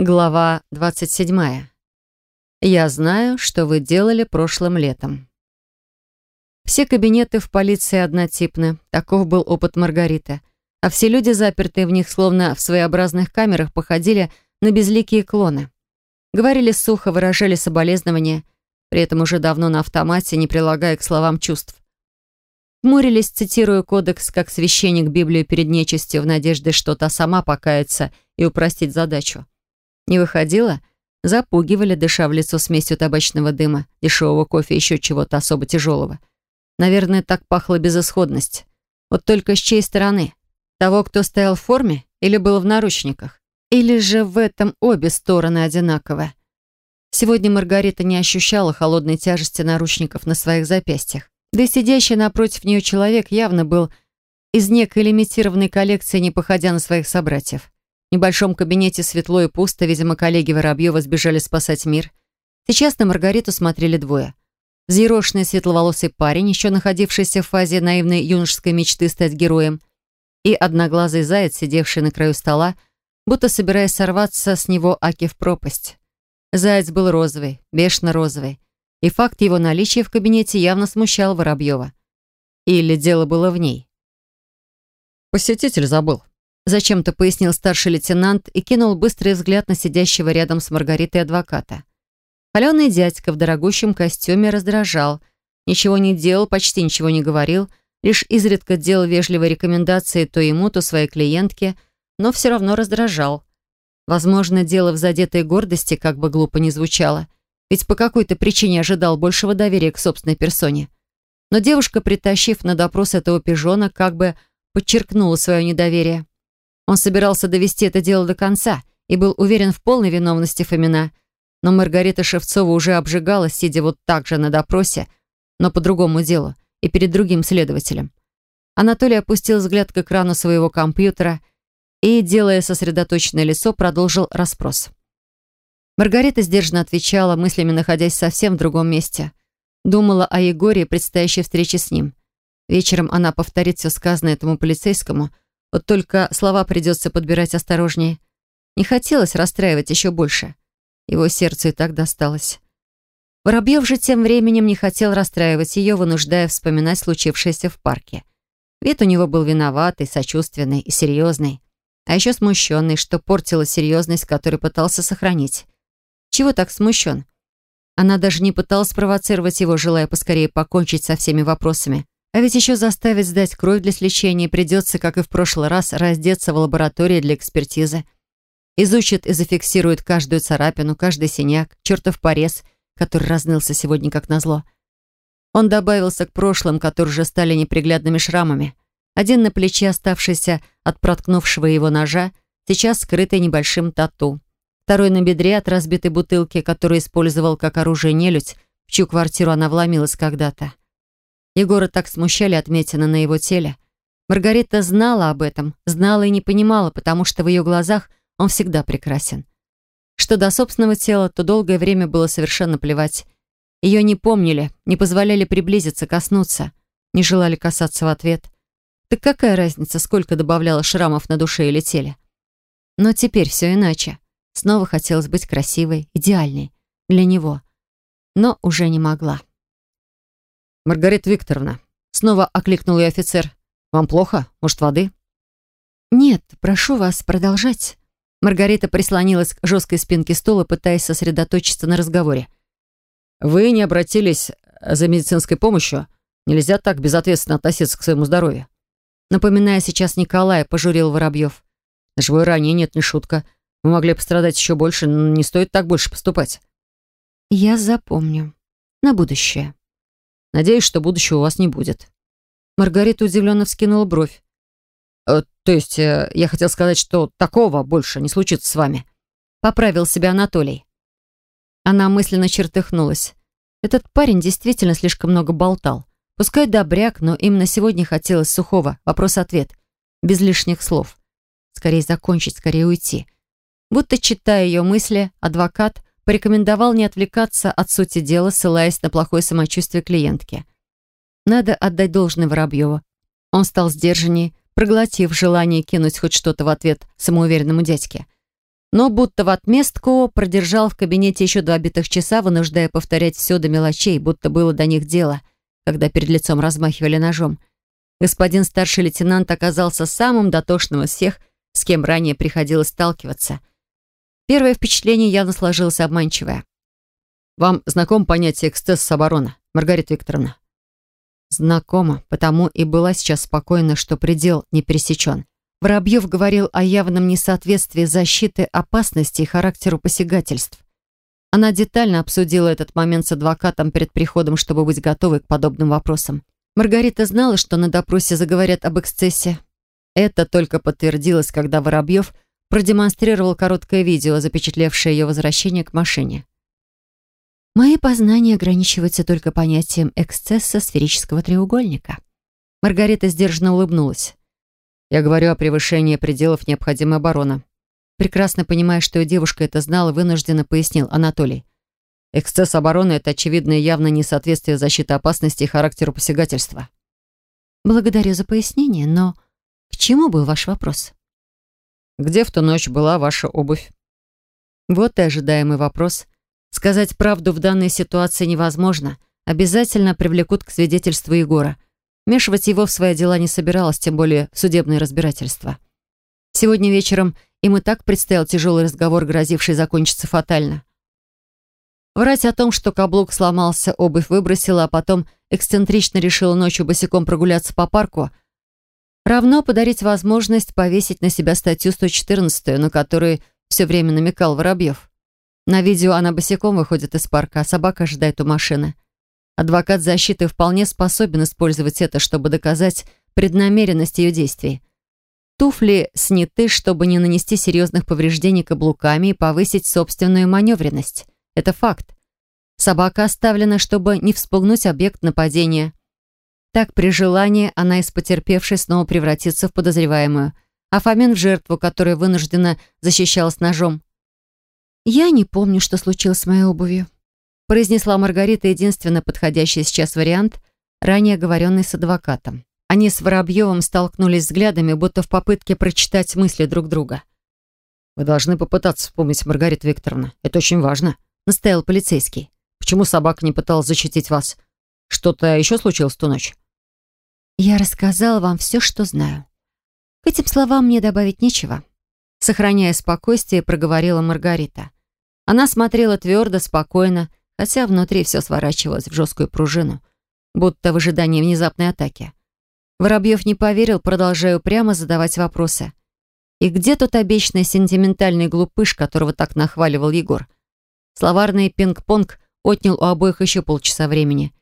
Глава 27. Я знаю, что вы делали прошлым летом. Все кабинеты в полиции однотипны. Таков был опыт Маргариты. А все люди, запертые в них, словно в своеобразных камерах, походили на безликие клоны. Говорили сухо, выражали соболезнования, при этом уже давно на автомате, не прилагая к словам чувств. Хмурились, цитируя кодекс, как священник Библию перед нечистью, в надежде, что та сама покается и упростить задачу. Не выходила? Запугивали, дыша в лицо смесью табачного дыма, дешевого кофе и еще чего-то особо тяжелого. Наверное, так пахла безысходность. Вот только с чьей стороны? Того, кто стоял в форме или был в наручниках? Или же в этом обе стороны одинаковые? Сегодня Маргарита не ощущала холодной тяжести наручников на своих запястьях. Да и сидящий напротив нее человек явно был из некой лимитированной коллекции, не походя на своих собратьев. Небольшом кабинете светло и пусто, видимо, коллеги Воробьева сбежали спасать мир. Сейчас на Маргариту смотрели двое. Взъерошенный светловолосый парень, еще находившийся в фазе наивной юношеской мечты стать героем, и одноглазый заяц, сидевший на краю стола, будто собираясь сорваться с него аки в пропасть. Заяц был розовый, бешено розовый, и факт его наличия в кабинете явно смущал Воробьева. Или дело было в ней. «Посетитель забыл», Зачем-то пояснил старший лейтенант и кинул быстрый взгляд на сидящего рядом с Маргаритой адвоката. Паленый дядька в дорогущем костюме раздражал. Ничего не делал, почти ничего не говорил, лишь изредка делал вежливые рекомендации то ему, то своей клиентке, но все равно раздражал. Возможно, дело в задетой гордости, как бы глупо ни звучало, ведь по какой-то причине ожидал большего доверия к собственной персоне. Но девушка, притащив на допрос этого пижона, как бы подчеркнула свое недоверие. Он собирался довести это дело до конца и был уверен в полной виновности Фомина. Но Маргарита Шевцова уже обжигалась, сидя вот так же на допросе, но по другому делу и перед другим следователем. Анатолий опустил взгляд к экрану своего компьютера и, делая сосредоточенное лицо, продолжил расспрос. Маргарита сдержанно отвечала, мыслями находясь совсем в другом месте. Думала о Егоре и предстоящей встрече с ним. Вечером она повторит все сказанное этому полицейскому – вот только слова придется подбирать осторожнее. Не хотелось расстраивать еще больше. Его сердцу и так досталось. Воробьев же тем временем не хотел расстраивать ее, вынуждая вспоминать случившееся в парке. Вид у него был виноватый, сочувственный и серьезный. А еще смущенный, что портило серьезность, которую пытался сохранить. Чего так смущен? Она даже не пыталась провоцировать его, желая поскорее покончить со всеми вопросами. А ведь еще заставить сдать кровь для сличения придется, как и в прошлый раз, раздеться в лаборатории для экспертизы. Изучит и зафиксирует каждую царапину, каждый синяк, чертов порез, который разнылся сегодня как назло. Он добавился к прошлым, которые уже стали неприглядными шрамами. Один на плече, оставшийся от проткнувшего его ножа, сейчас скрытый небольшим тату. Второй на бедре от разбитой бутылки, которую использовал как оружие нелюдь, в чью квартиру она вломилась когда-то. Егора так смущали отметины на его теле. Маргарита знала об этом, знала и не понимала, потому что в ее глазах он всегда прекрасен. Что до собственного тела, то долгое время было совершенно плевать. Ее не помнили, не позволяли приблизиться, коснуться, не желали касаться в ответ. Так какая разница, сколько добавляла шрамов на душе или теле? Но теперь все иначе. Снова хотелось быть красивой, идеальной. Для него. Но уже не могла. «Маргарита Викторовна», — снова окликнул ее офицер. «Вам плохо? Может, воды?» «Нет, прошу вас продолжать». Маргарита прислонилась к жесткой спинке стула, пытаясь сосредоточиться на разговоре. «Вы не обратились за медицинской помощью? Нельзя так безответственно относиться к своему здоровью». Напоминая сейчас Николая, пожурил Воробьев. «Ножевое ранение — это не шутка. Мы могли пострадать еще больше, но не стоит так больше поступать». «Я запомню. На будущее». Надеюсь, что будущего у вас не будет». Маргарита удивленно вскинула бровь. «Э, «То есть, э, я хотел сказать, что такого больше не случится с вами». Поправил себя Анатолий. Она мысленно чертыхнулась. Этот парень действительно слишком много болтал. Пускай добряк, но именно сегодня хотелось сухого. Вопрос-ответ. Без лишних слов. Скорее закончить, скорее уйти. Будто читая ее мысли, адвокат порекомендовал не отвлекаться от сути дела, ссылаясь на плохое самочувствие клиентки. Надо отдать должное Воробьеву. Он стал сдержаннее, проглотив желание кинуть хоть что-то в ответ самоуверенному дядьке. но будто в отместку продержал в кабинете еще два битых часа, вынуждая повторять все до мелочей, будто было до них дело, когда перед лицом размахивали ножом. Господин старший лейтенант оказался самым дотошным из всех, с кем ранее приходилось сталкиваться. Первое впечатление явно сложилось обманчивое. «Вам знаком понятие эксцесс оборона, Маргарита Викторовна?» Знакомо, потому и была сейчас спокойна, что предел не пересечен. Воробьев говорил о явном несоответствии защиты опасности и характеру посягательств. Она детально обсудила этот момент с адвокатом перед приходом, чтобы быть готовой к подобным вопросам. Маргарита знала, что на допросе заговорят об эксцессе. Это только подтвердилось, когда Воробьев продемонстрировал короткое видео, запечатлевшее ее возвращение к машине. Мои познания ограничиваются только понятием эксцесса сферического треугольника. Маргарита сдержанно улыбнулась. Я говорю о превышении пределов необходимой обороны. Прекрасно понимая, что и девушка это знала, вынужденно пояснил Анатолий. Эксцесс обороны — это очевидное явно несоответствие защиты опасности и характеру посягательства. Благодарю за пояснение, но к чему был ваш вопрос? Где в ту ночь была ваша обувь? Вот и ожидаемый вопрос. Сказать правду в данной ситуации невозможно. Обязательно привлекут к свидетельству Егора. Вмешивать его в свои дела не собиралась, тем более в судебное разбирательство. Сегодня вечером им и так предстоял тяжелый разговор, грозивший закончиться фатально. Врать о том, что каблук сломался, обувь выбросила, а потом эксцентрично решила ночью босиком прогуляться по парку, равно подарить возможность повесить на себя статью 114, на которую все время намекал Воробьев. На видео она босиком выходит из парка, а собака ожидает у машины. Адвокат защиты вполне способен использовать это, чтобы доказать преднамеренность ее действий. Туфли сняты, чтобы не нанести серьезных повреждений каблуками и повысить собственную маневренность. Это факт. Собака оставлена, чтобы не вспугнуть объект нападения. Так, при желании, она из потерпевшей снова превратится в подозреваемую, а Фомин в жертву, которая вынуждена защищалась ножом. «Я не помню, что случилось с моей обувью», произнесла Маргарита единственно подходящий сейчас вариант, ранее оговоренный с адвокатом. Они с Воробьевым столкнулись взглядами, будто в попытке прочитать мысли друг друга. «Вы должны попытаться вспомнить, Маргарита Викторовна. Это очень важно», — настоял полицейский. «Почему собака не пыталась защитить вас? Что-то еще случилось в ту ночь?» «Я рассказала вам все, что знаю. К этим словам мне добавить нечего», — сохраняя спокойствие, проговорила Маргарита. Она смотрела твердо, спокойно, хотя внутри все сворачивалось в жесткую пружину, будто в ожидании внезапной атаки. Воробьев не поверил, продолжая упрямо задавать вопросы. И где тот обещанный сентиментальный глупыш, которого так нахваливал Егор? Словарный пинг-понг отнял у обоих еще полчаса времени.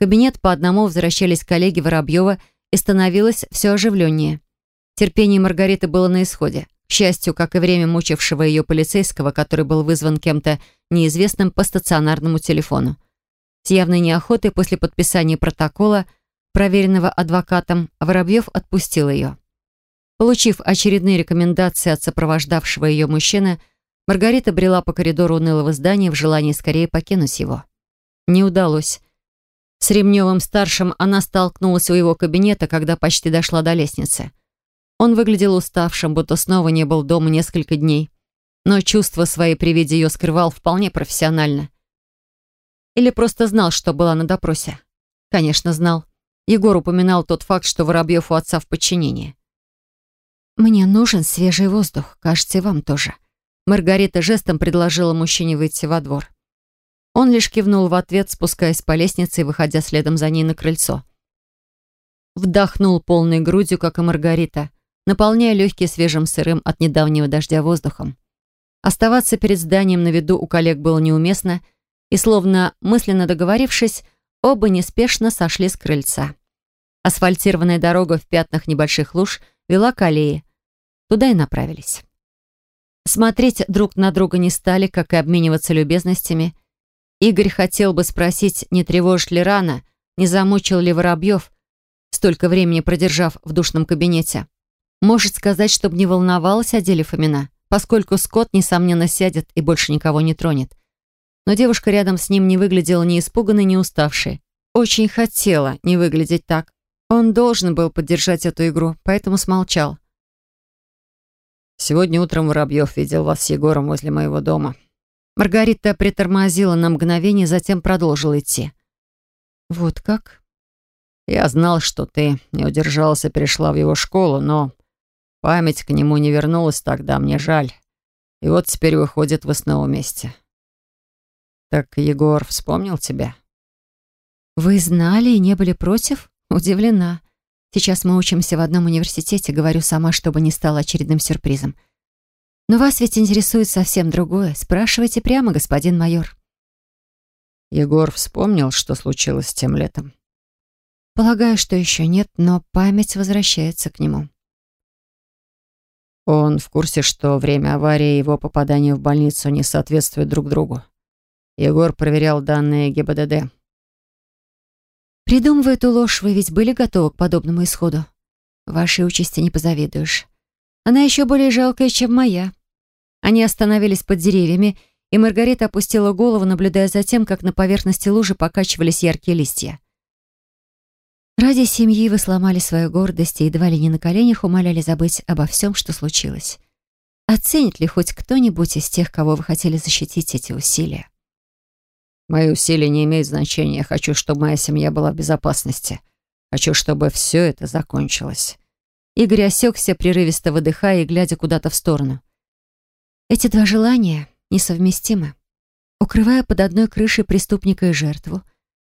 Кабинет по одному возвращались коллеги Воробьева и становилось все оживленнее. Терпение Маргариты было на исходе. К счастью, как и время мучившего ее полицейского, который был вызван кем-то неизвестным по стационарному телефону. С явной неохотой после подписания протокола, проверенного адвокатом, Воробьев отпустил ее. Получив очередные рекомендации от сопровождавшего ее мужчины, Маргарита брела по коридору унылого здания в желании скорее покинуть его. Не удалось. С Ремневым-старшим она столкнулась у его кабинета, когда почти дошла до лестницы. Он выглядел уставшим, будто снова не был дома несколько дней. Но чувства свои при виде ее скрывал вполне профессионально. Или просто знал, что была на допросе. Конечно, знал. Егор упоминал тот факт, что Воробьев у отца в подчинении. «Мне нужен свежий воздух, кажется, и вам тоже». Маргарита жестом предложила мужчине выйти во двор. Он лишь кивнул в ответ, спускаясь по лестнице и выходя следом за ней на крыльцо. Вдохнул полной грудью, как и Маргарита, наполняя легкие свежим сырым от недавнего дождя воздухом. Оставаться перед зданием на виду у коллег было неуместно, и, словно мысленно договорившись, оба неспешно сошли с крыльца. Асфальтированная дорога в пятнах небольших луж вела к аллее. Туда и направились. Смотреть друг на друга не стали, как и обмениваться любезностями. Игорь хотел бы спросить, не тревожит ли рано, не замучил ли Воробьев, столько времени продержав в душном кабинете. Может сказать, чтобы не волновалась о деле Фомина, поскольку Скотт, несомненно, сядет и больше никого не тронет. Но девушка рядом с ним не выглядела ни испуганной, ни уставшей. Очень хотела не выглядеть так. Он должен был поддержать эту игру, поэтому смолчал. Сегодня утром Воробьев видел вас с Егором возле моего дома. Маргарита притормозила на мгновение, затем продолжила идти. Вот как? Я знал, что ты не удержалась и перешла в его школу, но память к нему не вернулась тогда, мне жаль. И вот теперь выходит, вы снова вместе. Так Егор вспомнил тебя? Вы знали и не были против? Удивлена. Сейчас мы учимся в одном университете, говорю сама, чтобы не стало очередным сюрпризом. Но вас ведь интересует совсем другое. Спрашивайте прямо, господин майор. Егор вспомнил, что случилось тем летом. Полагаю, что еще нет, но память возвращается к нему. Он в курсе, что время аварии и его попадания в больницу не соответствуют друг другу. Егор проверял данные ГИБДД. Придумывая эту ложь, вы ведь были готовы к подобному исходу? Вашей участи не позавидуешь. Она еще более жалкая, чем моя. Они остановились под деревьями, и Маргарита опустила голову, наблюдая за тем, как на поверхности лужи покачивались яркие листья. Ради семьи вы сломали свою гордость и едва ли не на коленях умоляли забыть обо всем, что случилось. Оценит ли хоть кто-нибудь из тех, кого вы хотели защитить эти усилия? Мои усилия не имеют значения. Я хочу, чтобы моя семья была в безопасности. Хочу, чтобы все это закончилось». Игорь осекся, прерывисто выдыхая и глядя куда-то в сторону. «Эти два желания несовместимы. Укрывая под одной крышей преступника и жертву,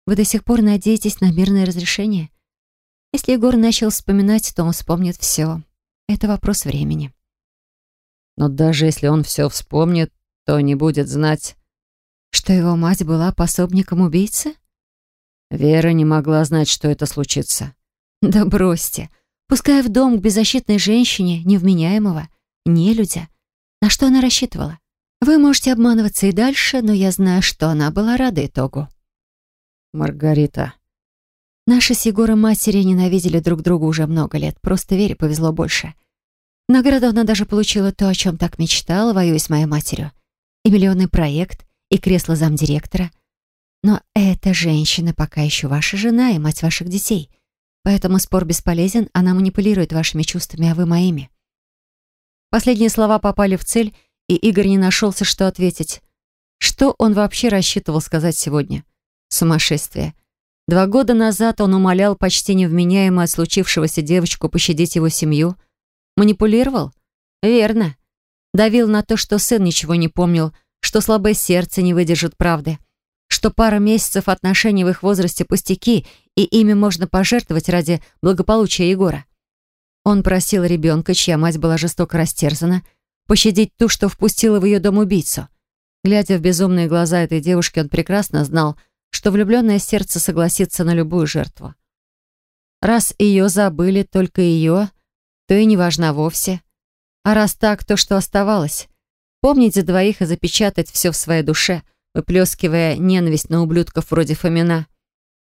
вы до сих пор надеетесь на мирное разрешение? Если Егор начал вспоминать, то он вспомнит все. Это вопрос времени». «Но даже если он все вспомнит, то не будет знать, что его мать была пособником убийцы? Вера не могла знать, что это случится. Да бросьте. Пускай в дом к беззащитной женщине, невменяемого, нелюдя. На что она рассчитывала? Вы можете обманываться и дальше, но я знаю, что она была рада итогу. Маргарита. Наши с Егором матери ненавидели друг друга уже много лет. Просто Вере повезло больше. Награду она даже получила то, о чем так мечтала, воюя с моей матерью. И миллионный проект, и кресло замдиректора. Но эта женщина пока еще ваша жена и мать ваших детей. Поэтому спор бесполезен, она манипулирует вашими чувствами, а вы моими. Последние слова попали в цель, и Игорь не нашелся, что ответить. Что он вообще рассчитывал сказать сегодня? Сумасшествие. Два года назад он умолял почти невменяемо от случившегося девочку пощадить его семью. Манипулировал? Верно. Давил на то, что сын ничего не помнил, что слабое сердце не выдержит правды, что пара месяцев отношений в их возрасте пустяки, и ими можно пожертвовать ради благополучия Егора. Он просил ребенка, чья мать была жестоко растерзана, пощадить ту, что впустила в ее дом убийцу. Глядя в безумные глаза этой девушки, он прекрасно знал, что влюбленное сердце согласится на любую жертву. Раз ее забыли, только ее, то и не важна вовсе. А раз так, то что оставалось? Помнить за двоих и запечатать все в своей душе, выплескивая ненависть на ублюдков вроде Фомина.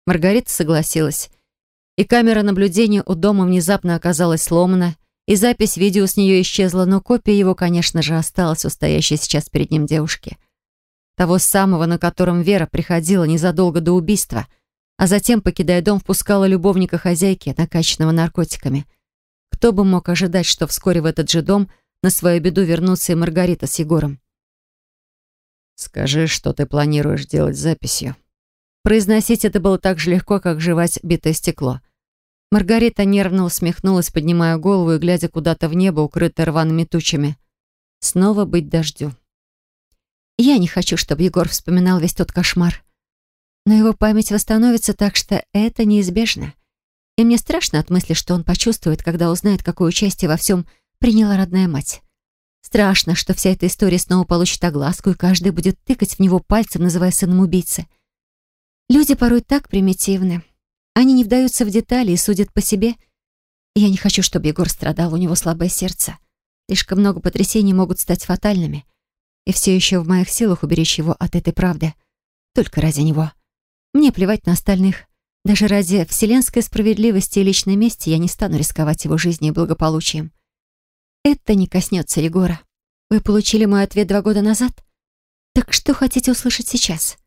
Маргарита согласилась. И камера наблюдения у дома внезапно оказалась сломана, и запись видео с нее исчезла, но копия его, конечно же, осталась у стоящей сейчас перед ним девушки. Того самого, на котором Вера приходила незадолго до убийства, а затем, покидая дом, впускала любовника хозяйки, накачанного наркотиками. Кто бы мог ожидать, что вскоре в этот же дом – на свою беду вернуться и Маргарита с Егором. «Скажи, что ты планируешь делать с записью». Произносить это было так же легко, как жевать битое стекло. Маргарита нервно усмехнулась, поднимая голову и глядя куда-то в небо, укрытое рваными тучами. Снова быть дождю. Я не хочу, чтобы Егор вспоминал весь тот кошмар. Но его память восстановится так, что это неизбежно. И мне страшно от мысли, что он почувствует, когда узнает, какое участие во всем приняла родная мать. Страшно, что вся эта история снова получит огласку, и каждый будет тыкать в него пальцем, называя сыном убийцы. Люди порой так примитивны. Они не вдаются в детали и судят по себе. я не хочу, чтобы Егор страдал, у него слабое сердце. Слишком много потрясений могут стать фатальными. И все еще в моих силах уберечь его от этой правды. Только ради него. Мне плевать на остальных. Даже ради вселенской справедливости и личной мести я не стану рисковать его жизнью и благополучием. Это не коснется Егора. Вы получили мой ответ два года назад? Так что хотите услышать сейчас?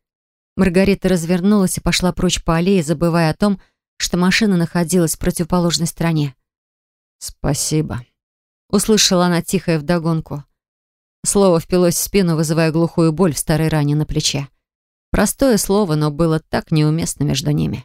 Маргарита развернулась и пошла прочь по аллее, забывая о том, что машина находилась в противоположной стороне. «Спасибо», — Услышала она тихое вдогонку. Слово впилось в спину, вызывая глухую боль в старой ране на плече. Простое слово, но было так неуместно между ними.